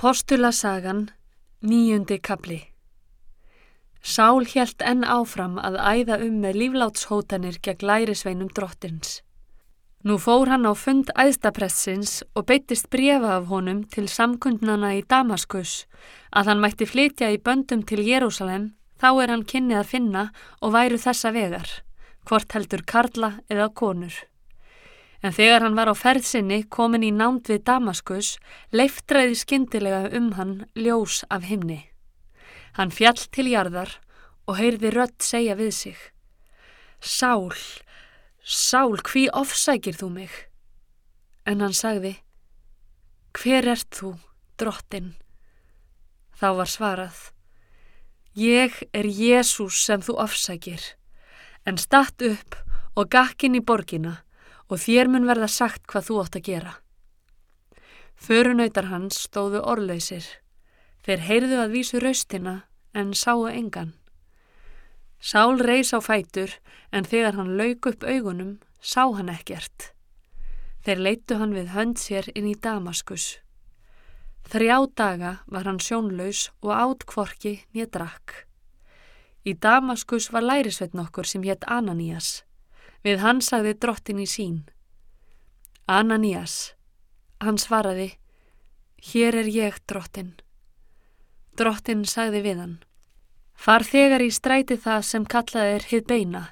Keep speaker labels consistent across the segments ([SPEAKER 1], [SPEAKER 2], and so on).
[SPEAKER 1] Postulasagan, nýjundi kapli Sál hjælt enn áfram að æða um með líflátshótanir gegn lærisveinum drottins. Nú fór hann á fund æðstapressins og beittist brefa af honum til samkundnana í Damaskus að hann mætti flytja í böndum til Jérúsalem þá er hann kynnið að finna og væru þessa vegar, hvort heldur Karla eða konur. En þegar hann var á ferðsinni komin í námt við Damaskus, leiftræði skindilega um hann ljós af himni. Hann fjall til jarðar og heyrði rött segja við sig. Sál, Sál, hví ofsækir þú mig? En hann sagði, hver ert þú, drottin? Þá var svarað, ég er Jésús sem þú ofsækir, en statt upp og gakkin í borgina og þér mun verða sagt hvað þú ótt að gera. Förunautar hans stóðu orðlausir, þeir heyrðu að vísu raustina en sáu engan. Sál reys á fætur en þegar hann lauk upp augunum sá hann ekkert. Þeir leittu hann við hönd sér inn í Damaskus. Þrjá daga var hann sjónlaus og átkvorki nýja drakk. Í Damaskus var lærisveit nokkur sem hétt Ananías. Við hann sagði drottin í sín. Ananías. Hann svaraði, hér er ég drottin. Drottin sagði við hann. Far þegar í stræti það sem kallað er hið beina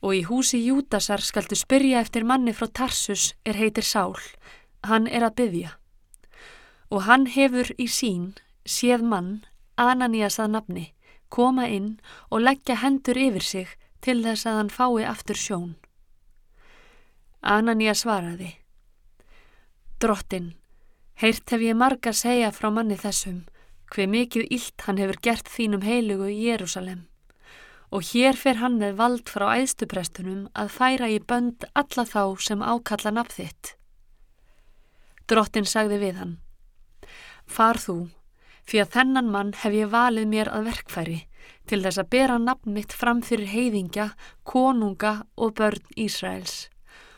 [SPEAKER 1] og í húsi Júdasar skaldu spyrja eftir manni frá Tarsus er heitir Sál. Hann er að byggja. Og hann hefur í sín séð mann, Ananías að nafni, koma inn og leggja hendur yfir sig til þess að hann fái aftur sjón. Ananías svaraði. Drottin, heyrt hef ég marga segja frá manni þessum hver mikið illt hann hefur gert þínum heilugu í Jérúsalem. Og hér fer hann með vald frá æðstuprestunum að færa í bönd alla þá sem ákalla nafn þitt. Drottin sagði við hann, Far þú, fyrir að þennan mann hef ég valið mér að verkfæri til þess að bera nafn mitt fram fyrir heiðingja, konunga og börn Ísraels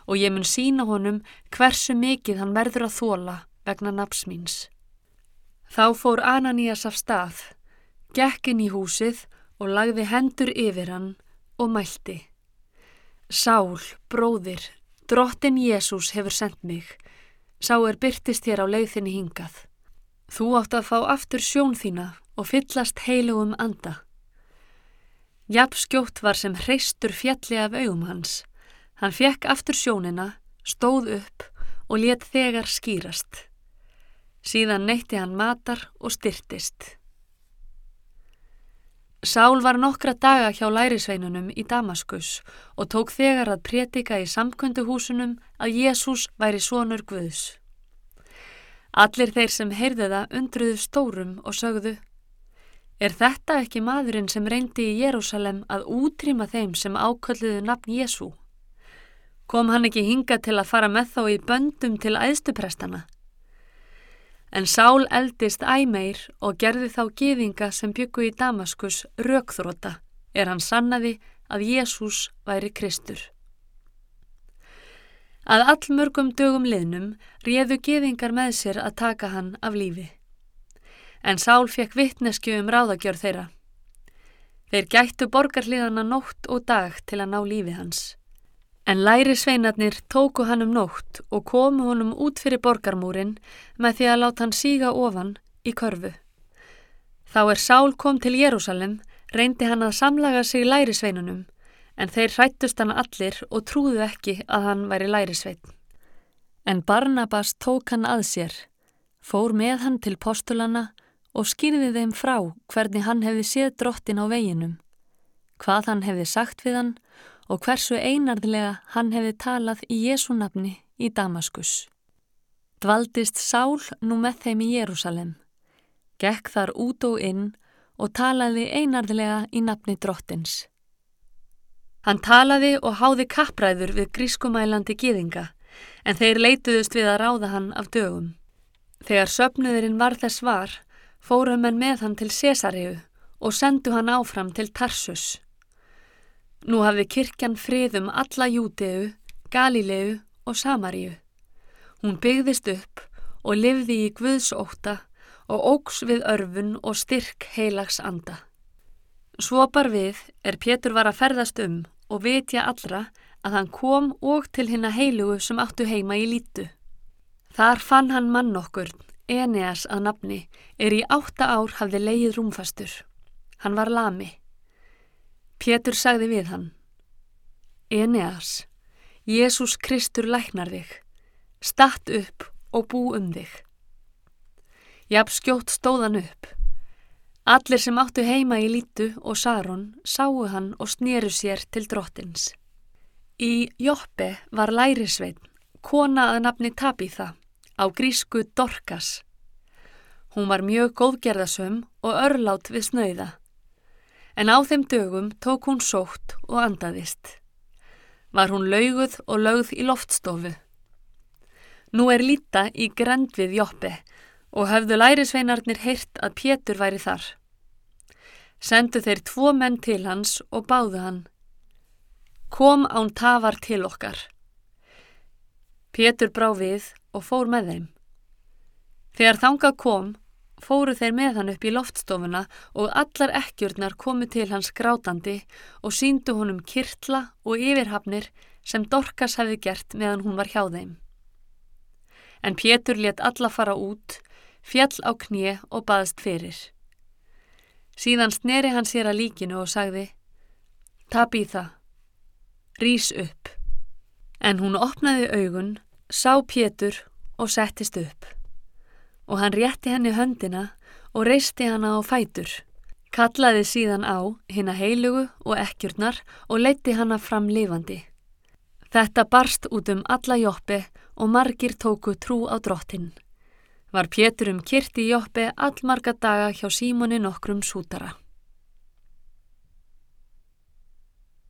[SPEAKER 1] og ég mun sína honum hversu mikið hann verður að þóla vegna nafnsmýns. Þá fór Ananías af stað, gekkin í húsið og lagði hendur yfir hann og mælti. Sál, bróðir, drottin Jésús hefur sendt mig. Sá er byrtist þér á leiðinni hingað. Þú átt að fá aftur sjón þína og fyllast heilugum anda. Jafn skjótt var sem hreistur fjalli af augum hans. Hann fekk aftur sjónina, stóð upp og let þegar skýrast. Síðan neytti hann matar og styrtist. Sál var nokkra daga hjá lærisveinunum í Damaskus og tók þegar að prétika í samkvönduhúsunum að Jésús væri sonur Guðs. Allir þeir sem heyrðu það undruðu stórum og sögðu Er þetta ekki maðurinn sem reyndi í Jérúsalem að útrýma þeim sem ákölluðu nafn Jésú? Kom hann ekki hinga til að fara með þá í böndum til æðstuprestana? En Sál eldist æmeir og gerði þá gýðinga sem byggu í Damaskus raukþróta er hann sannaði að Jésús væri Kristur. Að allmörgum dögum liðnum réðu gýðingar með sér að taka hann af lífi. En Sál fekk vittnesku um ráðagjör þeirra. Þeir gættu borgarliðana nótt og dag til að ná lífi hans. En læri sveinarnir tóku hann um nótt og komu honum út fyrir borgarmúrin með því að láta hann síga ofan í körfu. Þá er Sál kom til Jérúsalem, reyndi hann að samlaga sig læri sveinunum, en þeir hrættust hann allir og trúðu ekki að hann væri læri svein. En Barnabas tók hann að sér, fór með hann til postulana og skýrði þeim frá hvernig hann hefði séð drottin á veginum, hvað hann hefði sagt við hann og hversu einarðlega hann hefði talað í Jésu nafni í Damaskus. Dvaldist Sál nú með þeim í Jérúsalem, gekk þar út og inn og talaði einarðlega í nafni drottins. Hann talaði og háði kappræður við grískumælandi gýðinga, en þeir leituðust við að ráða hann af dögum. Þegar söpnuðurinn var þess var, fórum henn með hann til Cesariu og sendu hann áfram til Tarsus. Nú hafði kirkjan frið um alla Júteu, Galileu og Samaríu. Hún byggðist upp og livði í Guðsóta og ógs við örfun og styrk heilags anda. Svopar við er Pétur var að ferðast um og vitja allra að hann kom og til hinn að heilugu sem áttu heima í lítu. Þar fann hann mann okkur, Eneas að nafni, er í átta ár hafði leið rúmfastur. Hann var lami. Pétur sagði við hann, Eneas, Jésús Kristur læknar þig, statt upp og bú um þig. Jafn skjótt stóðan upp. Allir sem áttu heima í lítu og Saron sáu hann og sneru sér til drottins. Í Jóppe var lærisvein, kona að nafni Tabitha, á grísku Dorkas. Hún var mjög góðgerðasum og örlát við snauða. En á þeim dögum tók hún sótt og andaðist. Var hún lauguð og lögð í loftstofu. Nú er Líta í grend við Jóppe og höfðu lærisveinarnir heyrt að Pétur væri þar. Sendu þeir tvo menn til hans og báðu hann. Kom án tafar til okkar. Pétur brá við og fór með þeim. Þegar þangað kom, fóru þeir með hann upp í loftstofuna og allar ekkjurnar komu til hans grátandi og síndu honum kirtla og yfirhafnir sem Dorkas hefði gert meðan hún var hjá þeim. En Pétur let alla fara út fjall á knie og baðst fyrir. Síðan sneri hann sér að líkinu og sagði Tabi það, rís upp. En hún opnaði augun, sá Pétur og settist upp. Og hann rétti henni höndina og reisti hana á fætur. Kallaði síðan á hinn að heilugu og ekkjurnar og leitti hana fram lifandi. Þetta barst út um alla joppi og margir tóku trú á drottinn var Pétur um kyrti Jóppe allmarga daga hjá Símoni nokkrum sútara.